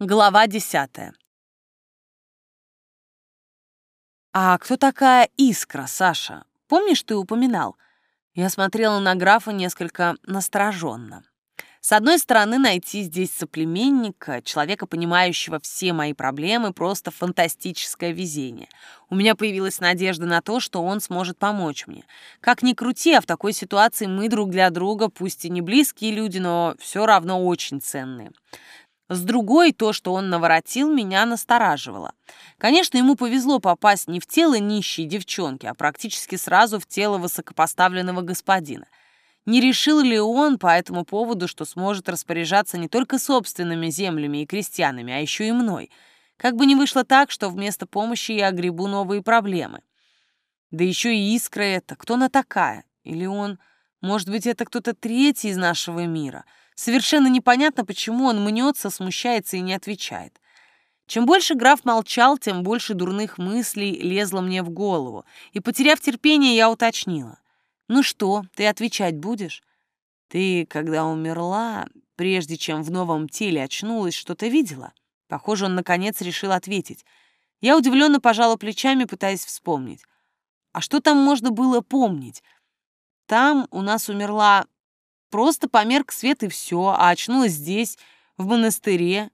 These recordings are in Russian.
Глава десятая. «А кто такая Искра, Саша? Помнишь, ты упоминал?» Я смотрела на графа несколько настороженно. С одной стороны, найти здесь соплеменника, человека, понимающего все мои проблемы, просто фантастическое везение. У меня появилась надежда на то, что он сможет помочь мне. Как ни крути, а в такой ситуации мы друг для друга, пусть и не близкие люди, но все равно очень ценные. С другой, то, что он наворотил, меня настораживало. Конечно, ему повезло попасть не в тело нищей девчонки, а практически сразу в тело высокопоставленного господина. Не решил ли он по этому поводу, что сможет распоряжаться не только собственными землями и крестьянами, а еще и мной? Как бы ни вышло так, что вместо помощи я огребу новые проблемы. Да еще и искра это. Кто она такая? Или он... Может быть, это кто-то третий из нашего мира — Совершенно непонятно, почему он мнется, смущается и не отвечает. Чем больше граф молчал, тем больше дурных мыслей лезло мне в голову, и, потеряв терпение, я уточнила. «Ну что, ты отвечать будешь?» «Ты, когда умерла, прежде чем в новом теле очнулась, что-то видела?» Похоже, он, наконец, решил ответить. Я удивленно пожала плечами, пытаясь вспомнить. «А что там можно было помнить?» «Там у нас умерла Просто померк свет и все, а очнулась здесь, в монастыре.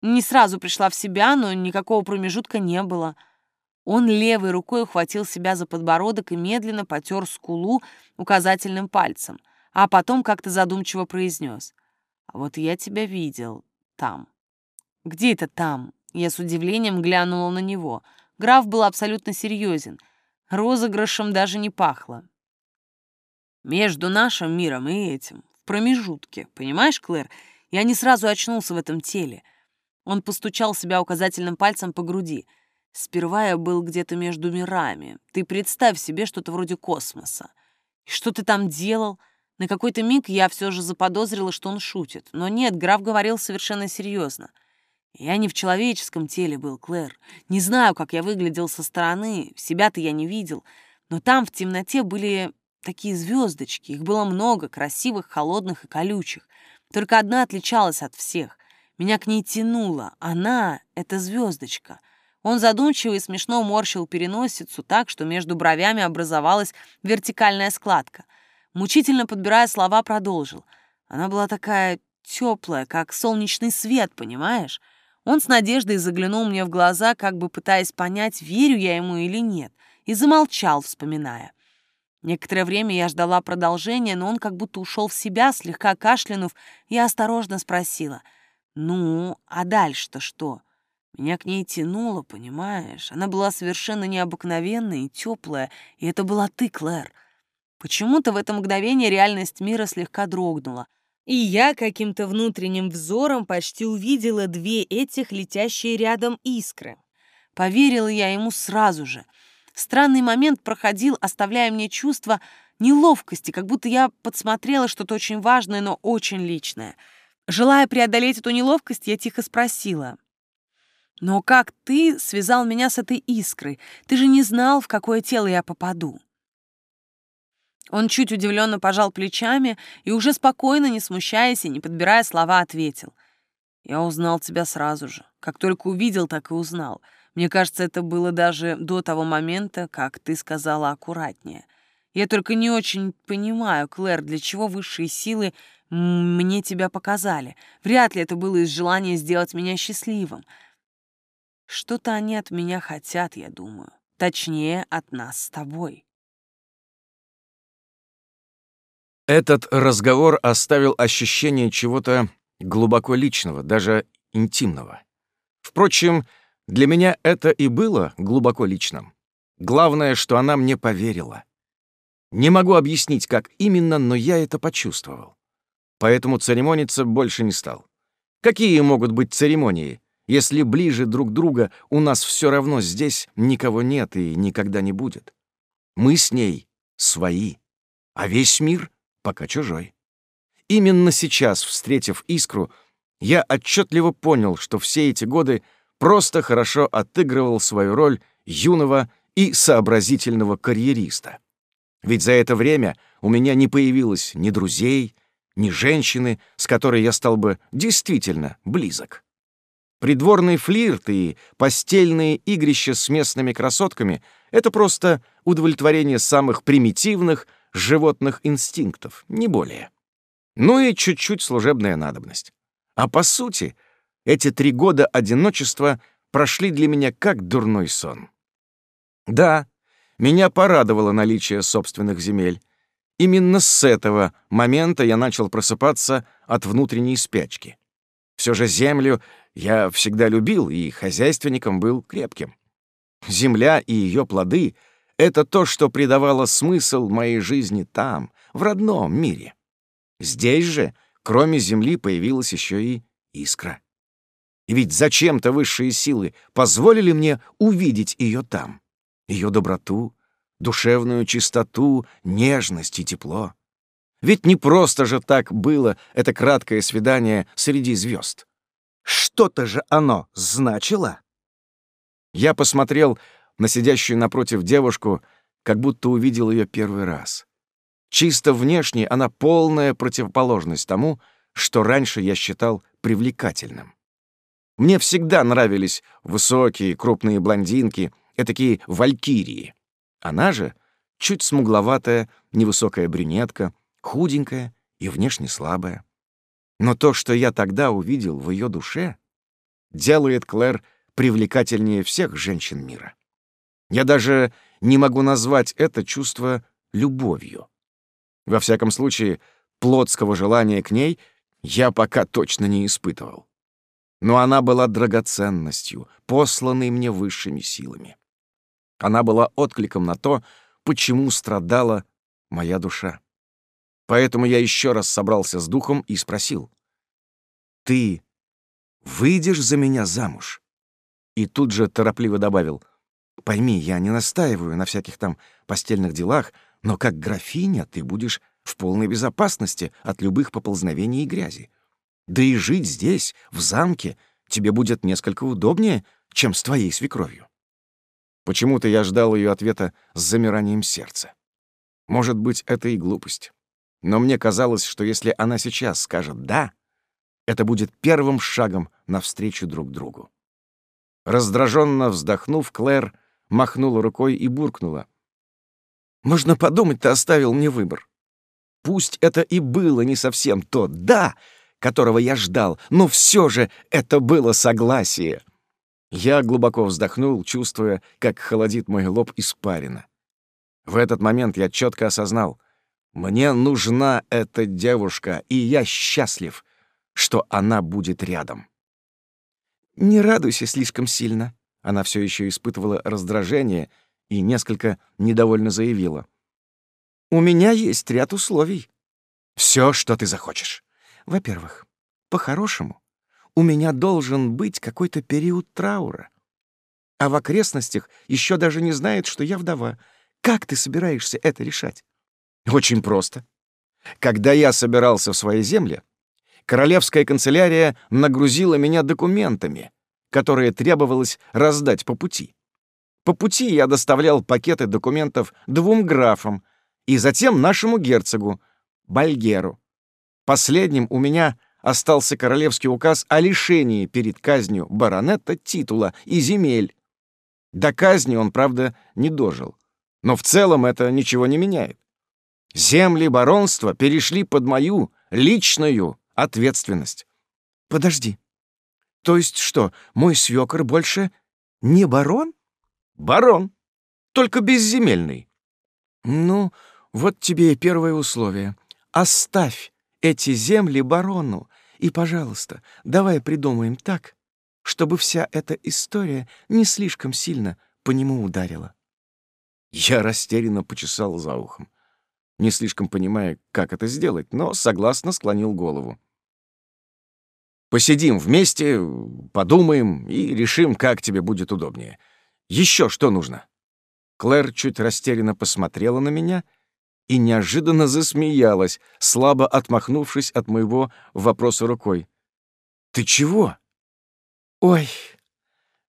Не сразу пришла в себя, но никакого промежутка не было. Он левой рукой ухватил себя за подбородок и медленно потер скулу указательным пальцем, а потом как-то задумчиво произнес. «А вот я тебя видел там». «Где это там?» Я с удивлением глянула на него. Граф был абсолютно серьезен. Розыгрышем даже не пахло. Между нашим миром и этим, в промежутке, понимаешь, Клэр? Я не сразу очнулся в этом теле. Он постучал себя указательным пальцем по груди. Сперва я был где-то между мирами. Ты представь себе что-то вроде космоса. И что ты там делал? На какой-то миг я все же заподозрила, что он шутит. Но нет, граф говорил совершенно серьезно. Я не в человеческом теле был, Клэр. Не знаю, как я выглядел со стороны, себя-то я не видел. Но там в темноте были такие звездочки. Их было много, красивых, холодных и колючих. Только одна отличалась от всех. Меня к ней тянуло. Она — это звездочка. Он задумчиво и смешно морщил переносицу так, что между бровями образовалась вертикальная складка. Мучительно подбирая слова, продолжил. Она была такая теплая, как солнечный свет, понимаешь? Он с надеждой заглянул мне в глаза, как бы пытаясь понять, верю я ему или нет, и замолчал, вспоминая. Некоторое время я ждала продолжения, но он как будто ушел в себя, слегка кашлянув, я осторожно спросила. «Ну, а дальше-то что?» Меня к ней тянуло, понимаешь? Она была совершенно необыкновенная и теплая, и это была ты, Клэр. Почему-то в это мгновение реальность мира слегка дрогнула, и я каким-то внутренним взором почти увидела две этих летящие рядом искры. Поверила я ему сразу же — Странный момент проходил, оставляя мне чувство неловкости, как будто я подсмотрела что-то очень важное, но очень личное. Желая преодолеть эту неловкость, я тихо спросила. «Но как ты связал меня с этой искрой? Ты же не знал, в какое тело я попаду». Он чуть удивленно пожал плечами и уже спокойно, не смущаясь и не подбирая слова, ответил. «Я узнал тебя сразу же. Как только увидел, так и узнал. Мне кажется, это было даже до того момента, как ты сказала аккуратнее. Я только не очень понимаю, Клэр, для чего высшие силы мне тебя показали. Вряд ли это было из желания сделать меня счастливым. Что-то они от меня хотят, я думаю. Точнее, от нас с тобой. Этот разговор оставил ощущение чего-то глубоко личного, даже интимного. Впрочем, для меня это и было глубоко личным. Главное, что она мне поверила. Не могу объяснить, как именно, но я это почувствовал. Поэтому церемониться больше не стал. Какие могут быть церемонии, если ближе друг друга у нас все равно здесь никого нет и никогда не будет? Мы с ней свои, а весь мир пока чужой. Именно сейчас, встретив искру, я отчетливо понял, что все эти годы — просто хорошо отыгрывал свою роль юного и сообразительного карьериста. Ведь за это время у меня не появилось ни друзей, ни женщины, с которой я стал бы действительно близок. Придворный флирт и постельные игрища с местными красотками — это просто удовлетворение самых примитивных животных инстинктов, не более. Ну и чуть-чуть служебная надобность. А по сути, эти три года одиночества прошли для меня как дурной сон. Да, меня порадовало наличие собственных земель. Именно с этого момента я начал просыпаться от внутренней спячки. Все же землю я всегда любил и хозяйственником был крепким. Земля и ее плоды — это то, что придавало смысл моей жизни там, в родном мире. Здесь же, кроме земли, появилась еще и искра. И ведь зачем-то высшие силы позволили мне увидеть ее там, ее доброту, душевную чистоту, нежность и тепло. Ведь не просто же так было это краткое свидание среди звезд. Что-то же оно значило. Я посмотрел на сидящую напротив девушку, как будто увидел ее первый раз. Чисто внешне она полная противоположность тому, что раньше я считал привлекательным. Мне всегда нравились высокие, крупные блондинки, такие валькирии. Она же чуть смугловатая, невысокая брюнетка, худенькая и внешне слабая. Но то, что я тогда увидел в ее душе, делает Клэр привлекательнее всех женщин мира. Я даже не могу назвать это чувство любовью. Во всяком случае, плотского желания к ней я пока точно не испытывал. Но она была драгоценностью, посланной мне высшими силами. Она была откликом на то, почему страдала моя душа. Поэтому я еще раз собрался с духом и спросил. «Ты выйдешь за меня замуж?» И тут же торопливо добавил. «Пойми, я не настаиваю на всяких там постельных делах, но как графиня ты будешь в полной безопасности от любых поползновений и грязи. Да и жить здесь, в замке, тебе будет несколько удобнее, чем с твоей свекровью». Почему-то я ждал ее ответа с замиранием сердца. Может быть, это и глупость. Но мне казалось, что если она сейчас скажет «да», это будет первым шагом навстречу друг другу. Раздраженно вздохнув, Клэр махнула рукой и буркнула. «Можно подумать, ты оставил мне выбор. Пусть это и было не совсем то «да», которого я ждал, но все же это было согласие. Я глубоко вздохнул, чувствуя, как холодит мой лоб испарина. В этот момент я четко осознал, мне нужна эта девушка, и я счастлив, что она будет рядом. «Не радуйся слишком сильно», — она все еще испытывала раздражение и несколько недовольно заявила. «У меня есть ряд условий. Все, что ты захочешь. Во-первых, по-хорошему, у меня должен быть какой-то период траура. А в окрестностях еще даже не знают, что я вдова. Как ты собираешься это решать? Очень просто. Когда я собирался в своей земле, королевская канцелярия нагрузила меня документами, которые требовалось раздать по пути. По пути я доставлял пакеты документов двум графам и затем нашему герцогу, Бальгеру. Последним у меня остался королевский указ о лишении перед казнью баронета титула и земель. До казни он, правда, не дожил. Но в целом это ничего не меняет. Земли баронства перешли под мою личную ответственность. Подожди. То есть что, мой свёкор больше не барон? Барон. Только безземельный. Ну, вот тебе и первое условие. Оставь эти земли барону. И, пожалуйста, давай придумаем так, чтобы вся эта история не слишком сильно по нему ударила. Я растерянно почесал за ухом, не слишком понимая, как это сделать, но согласно склонил голову. Посидим вместе, подумаем и решим, как тебе будет удобнее. Еще что нужно?» Клэр чуть растерянно посмотрела на меня — и неожиданно засмеялась, слабо отмахнувшись от моего вопроса рукой. «Ты чего?» «Ой,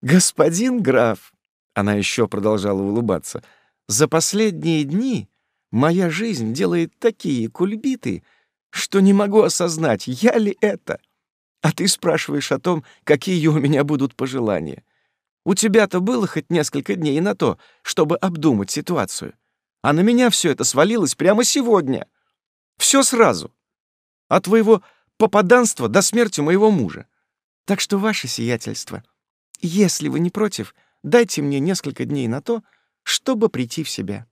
господин граф!» Она еще продолжала улыбаться. «За последние дни моя жизнь делает такие кульбиты, что не могу осознать, я ли это. А ты спрашиваешь о том, какие у меня будут пожелания. У тебя-то было хоть несколько дней на то, чтобы обдумать ситуацию. А на меня все это свалилось прямо сегодня. Все сразу. От твоего попаданства до смерти моего мужа. Так что ваше сиятельство, если вы не против, дайте мне несколько дней на то, чтобы прийти в себя».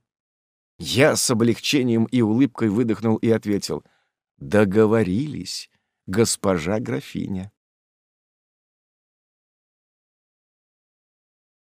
Я с облегчением и улыбкой выдохнул и ответил. «Договорились, госпожа графиня».